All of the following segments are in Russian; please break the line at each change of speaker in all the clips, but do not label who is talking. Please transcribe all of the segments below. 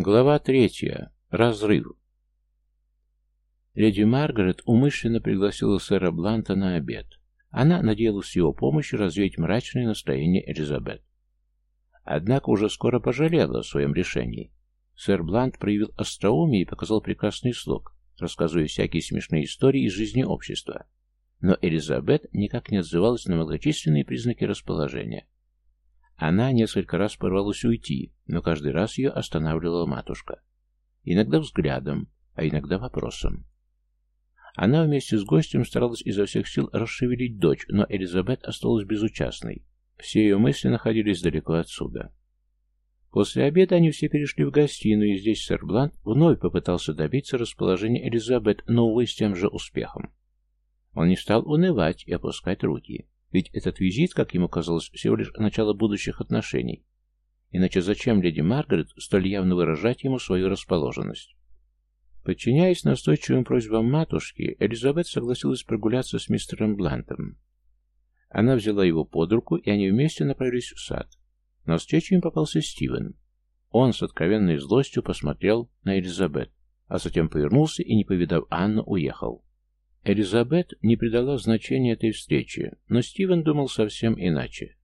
Глава третья. Разрыв. Леди Маргарет умышленно пригласила сэра Бланта на обед. Она надеялась с его помощью развеять мрачное настроение Элизабет. Однако уже скоро пожалела о своем решении. Сэр Блант проявил остроумие и показал прекрасный слог, рассказывая всякие смешные истории из жизни общества. Но Элизабет никак не отзывалась на многочисленные признаки расположения. Она несколько раз порвалась уйти, но каждый раз ее останавливала матушка. Иногда взглядом, а иногда вопросом. Она вместе с гостем старалась изо всех сил расшевелить дочь, но Элизабет осталась безучастной. Все ее мысли находились далеко отсюда. После обеда они все перешли в гостиную, и здесь сэр Блант вновь попытался добиться расположения Элизабет, но, увы, с тем же успехом. Он не стал унывать и опускать руки. Ведь этот визит, как ему казалось, всего лишь начало будущих отношений. Иначе зачем леди Маргарет столь явно выражать ему свою расположенность? Подчиняясь настойчивым просьбам матушки, Элизабет согласилась прогуляться с мистером Блантом. Она взяла его под руку, и они вместе направились в сад. На встречу им попался Стивен. Он с откровенной злостью посмотрел на Элизабет, а затем повернулся и, не повидав Анну, уехал. Элизабет не придала значения этой встрече, но Стивен думал совсем иначе.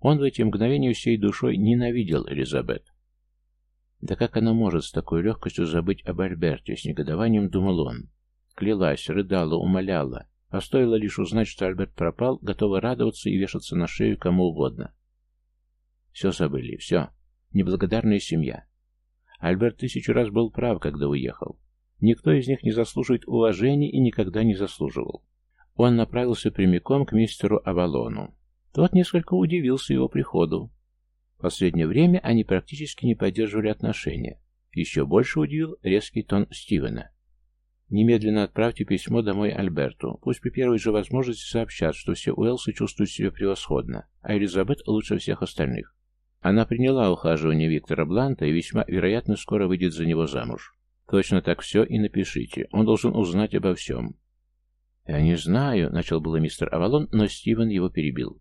Он в эти мгновения всей душой ненавидел Элизабет. Да как она может с такой легкостью забыть об Альберте, с негодованием думал он. Клялась, рыдала, умоляла, а стоило лишь узнать, что Альберт пропал, готова радоваться и вешаться на шею кому угодно. Все забыли, все. Неблагодарная семья. Альберт тысячу раз был прав, когда уехал. Никто из них не заслуживает уважения и никогда не заслуживал. Он направился прямиком к мистеру Авалону. Тот несколько удивился его приходу, в последнее время они практически не поддерживали отношения. Еще больше удивил резкий тон Стивена. «Немедленно отправьте письмо домой Альберту. Пусть при первой же возможности сообщат, что все Уэлсы чувствуют себя превосходно, а Элизабет лучше всех остальных. Она приняла ухаживание Виктора Бланта и весьма вероятно скоро выйдет за него замуж. Точно так все и напишите. Он должен узнать обо всем». «Я не знаю», — начал было мистер Авалон, но Стивен его перебил.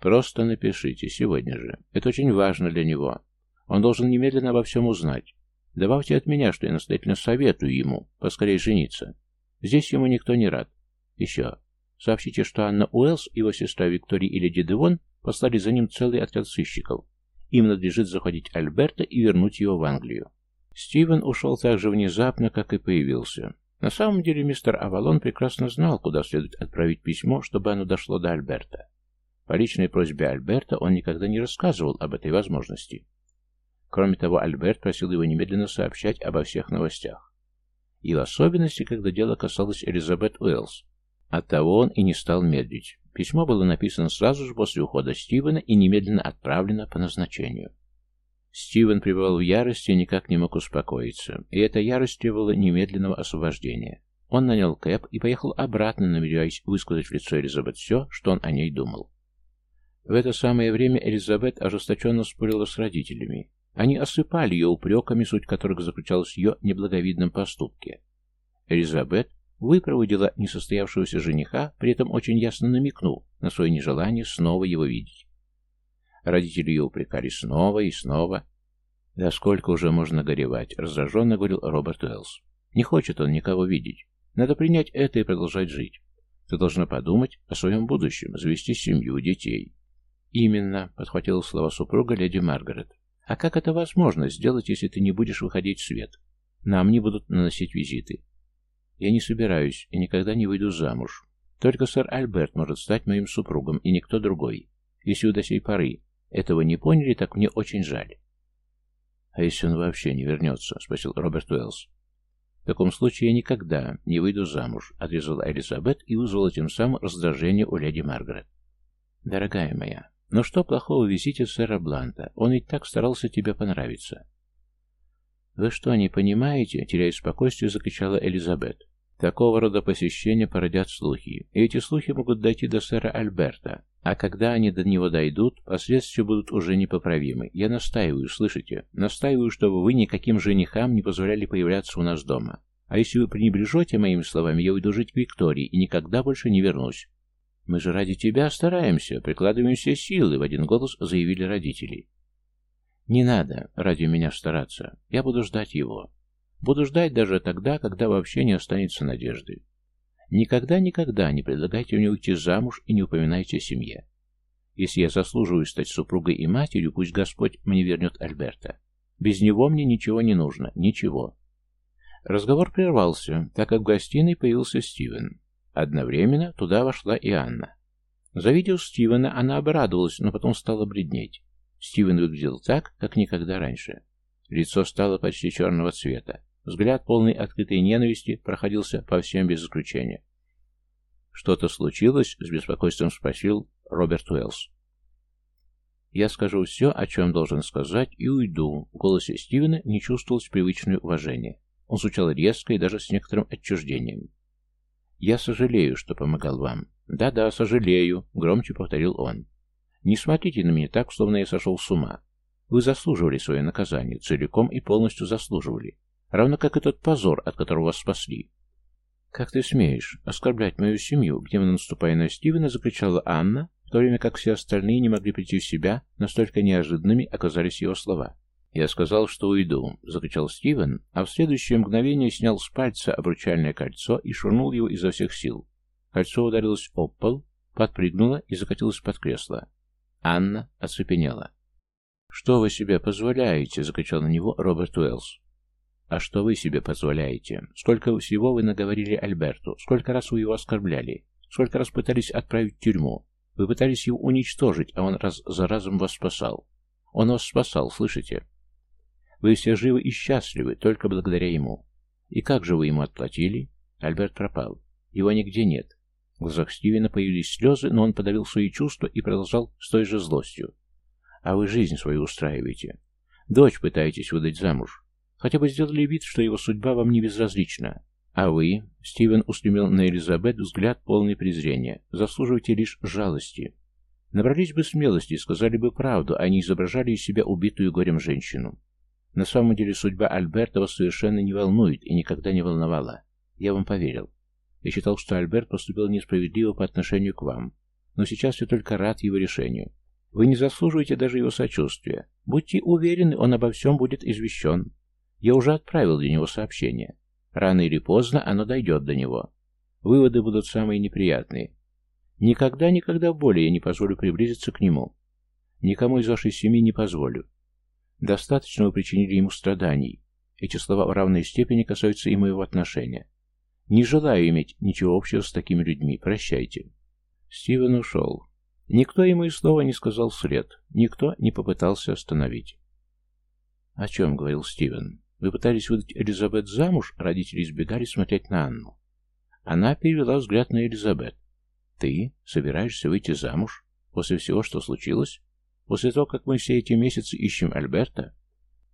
Просто напишите, сегодня же. Это очень важно для него. Он должен немедленно обо всем узнать. Добавьте от меня, что я настоятельно советую ему поскорее жениться. Здесь ему никто не рад. Еще. Сообщите, что Анна Уэллс, его сестра Виктория и леди Девон послали за ним целый отряд сыщиков. Им надлежит заходить Альберта и вернуть его в Англию. Стивен ушел так же внезапно, как и появился. На самом деле мистер Авалон прекрасно знал, куда следует отправить письмо, чтобы оно дошло до Альберта. По личной просьбе Альберта он никогда не рассказывал об этой возможности. Кроме того, Альберт просил его немедленно сообщать обо всех новостях. И в особенности, когда дело касалось Элизабет Уэллс. Оттого он и не стал медлить. Письмо было написано сразу же после ухода Стивена и немедленно отправлено по назначению. Стивен пребывал в ярости и никак не мог успокоиться, и эта ярость требовала немедленного освобождения. Он нанял Кэп и поехал обратно, намереваясь высказать в лицо Элизабет все, что он о ней думал. В это самое время Элизабет ожесточенно спорила с родителями. Они осыпали ее упреками, суть которых заключалась в ее неблаговидном поступке. Элизабет выпроводила несостоявшегося жениха, при этом очень ясно намекнув на свое нежелание снова его видеть. Родители ее упрекали снова и снова. «Да сколько уже можно горевать?» — раздраженно говорил Роберт Уэллс. «Не хочет он никого видеть. Надо принять это и продолжать жить. Ты должна подумать о своем будущем, завести семью, детей. «Именно», — подхватила слова супруга леди Маргарет. «А как это возможно сделать, если ты не будешь выходить в свет? Нам не будут наносить визиты. Я не собираюсь и никогда не выйду замуж. Только сэр Альберт может стать моим супругом, и никто другой. Если вы до сей поры этого не поняли, так мне очень жаль». «А если он вообще не вернется?» — спросил Роберт Уэллс. «В таком случае я никогда не выйду замуж», — отрезала Элизабет и вызвала тем самым раздражение у леди Маргарет. «Дорогая моя, но что плохого в визите сэра Бланта? Он ведь так старался тебе понравиться. «Вы что, не понимаете?» — теряя спокойствие, закричала Элизабет. «Такого рода посещения породят слухи, и эти слухи могут дойти до сэра Альберта. А когда они до него дойдут, последствия будут уже непоправимы. Я настаиваю, слышите? Настаиваю, чтобы вы никаким женихам не позволяли появляться у нас дома. А если вы пренебрежете моими словами, я уйду жить к Виктории и никогда больше не вернусь. «Мы же ради тебя стараемся, прикладываем все силы», — в один голос заявили родители. Не надо ради меня стараться. Я буду ждать его. Буду ждать даже тогда, когда вообще не останется надежды. Никогда-никогда не предлагайте мне уйти замуж и не упоминайте о семье. Если я заслуживаю стать супругой и матерью, пусть Господь мне вернет Альберта. Без него мне ничего не нужно, ничего. Разговор прервался, так как в гостиной появился Стивен. Одновременно туда вошла и Анна. Завидев Стивена, она обрадовалась, но потом стала бледнеть. Стивен выглядел так, как никогда раньше. Лицо стало почти черного цвета. Взгляд, полный открытой ненависти, проходился по всем без исключения. «Что-то случилось?» — с беспокойством спросил Роберт Уэллс. «Я скажу все, о чем должен сказать, и уйду». В голосе Стивена не чувствовалось привычное уважение. Он звучал резко и даже с некоторым отчуждением. «Я сожалею, что помогал вам». «Да-да, сожалею», — громче повторил он. «Не смотрите на меня так, словно я сошел с ума. Вы заслуживали свое наказание, целиком и полностью заслуживали. Равно как этот позор, от которого вас спасли». «Как ты смеешь оскорблять мою семью?» Гневно наступая на Стивена, закричала Анна, в то время как все остальные не могли прийти в себя, настолько неожиданными оказались его слова. «Я сказал, что уйду», — закричал Стивен, а в следующее мгновение снял с пальца обручальное кольцо и швырнул его изо всех сил. Кольцо ударилось об пол, подпрыгнуло и закатилось под кресло. Анна оцепенела. «Что вы себе позволяете?» — закричал на него Роберт Уэллс. «А что вы себе позволяете? Сколько всего вы наговорили Альберту? Сколько раз вы его оскорбляли? Сколько раз пытались отправить в тюрьму? Вы пытались его уничтожить, а он раз за разом вас спасал. Он вас спасал, слышите? Вы все живы и счастливы только благодаря ему. И как же вы ему отплатили? Альберт пропал. Его нигде нет. В глазах Стивена появились слезы, но он подавил свои чувства и продолжал с той же злостью. А вы жизнь свою устраиваете. Дочь пытаетесь выдать замуж. Хотя бы сделали вид, что его судьба вам не безразлична. А вы, Стивен устремил на Элизабет взгляд полный презрения, заслуживаете лишь жалости. Набрались бы смелости и сказали бы правду, а не изображали из себя убитую горем женщину. На самом деле судьба Альберта вас совершенно не волнует и никогда не волновала. Я вам поверил. Я считал, что Альберт поступил несправедливо по отношению к вам. Но сейчас я только рад его решению. Вы не заслуживаете даже его сочувствия. Будьте уверены, он обо всем будет извещен. Я уже отправил для него сообщение. Рано или поздно оно дойдет до него. Выводы будут самые неприятные. Никогда-никогда более я не позволю приблизиться к нему. Никому из вашей семьи не позволю. Достаточно вы причинили ему страданий. Эти слова в равной степени касаются и моего отношения. Не желаю иметь ничего общего с такими людьми. Прощайте. Стивен ушел. Никто ему и слова не сказал вслед. Никто не попытался остановить. «О чем?» — говорил Стивен. «Вы пытались выдать Элизабет замуж?» Родители избегали смотреть на Анну. Она перевела взгляд на Элизабет. «Ты собираешься выйти замуж? После всего, что случилось? После того, как мы все эти месяцы ищем Альберта,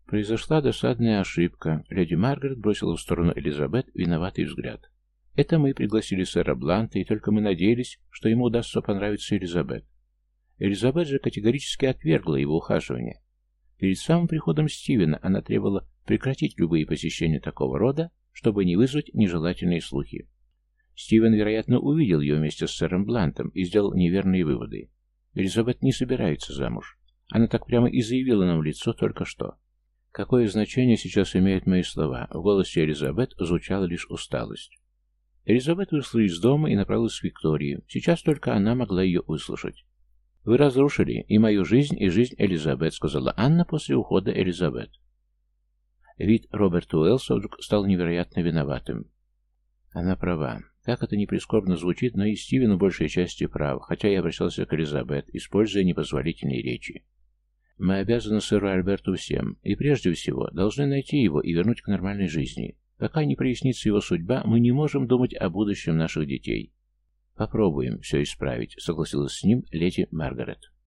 произошла досадная ошибка. Леди Маргарет бросила в сторону Элизабет виноватый взгляд. Это мы пригласили сэра Бланта, и только мы надеялись, что ему удастся понравиться Элизабет. Элизабет же категорически отвергла его ухаживание. Перед самым приходом Стивена она требовала прекратить любые посещения такого рода, чтобы не вызвать нежелательные слухи. Стивен, вероятно, увидел ее вместе с сэром Блантом и сделал неверные выводы. Элизабет не собирается замуж. Она так прямо и заявила нам в лицо только что. Какое значение сейчас имеют мои слова? В голосе Элизабет звучала лишь усталость. Элизабет вышла из дома и направилась к Виктории. Сейчас только она могла ее услышать. «Вы разрушили и мою жизнь, и жизнь Элизабет», — сказала Анна после ухода Элизабет. Вид Роберта Уэллса вдруг стал невероятно виноватым. Она права. Как это не прискорбно звучит, но и Стивен в большей части прав, хотя я обращался к Элизабет, используя непозволительные речи. Мы обязаны сэру Альберту всем, и прежде всего должны найти его и вернуть к нормальной жизни. Пока не прояснится его судьба, мы не можем думать о будущем наших детей. Попробуем все исправить, согласилась с ним леди Маргарет.